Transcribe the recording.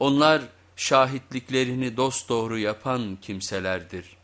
Onlar şahitliklerini dosdoğru yapan kimselerdir.